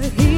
to heat